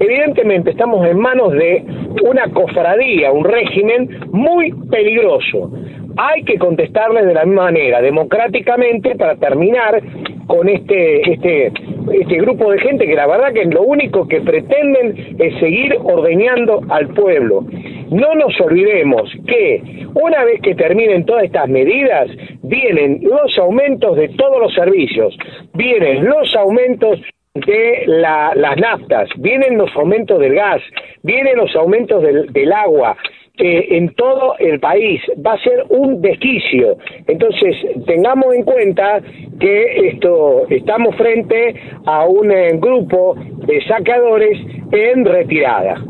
evidentemente estamos en manos de una cofradía, un régimen muy peligroso. Hay que contestarles de la misma manera, democráticamente, para terminar con este, este, este grupo de gente que la verdad que lo único que pretenden es seguir ordeñando al pueblo. No nos olvidemos que una vez que terminen todas estas medidas, vienen los aumentos de todos los servicios, vienen los aumentos de la, las naftas, vienen los aumentos del gas, vienen los aumentos del, agua, en todo el país. Va a ser un desquicio. Entonces, tengamos en cuenta que esto estamos frente a un eh, grupo de sacadores en retirada.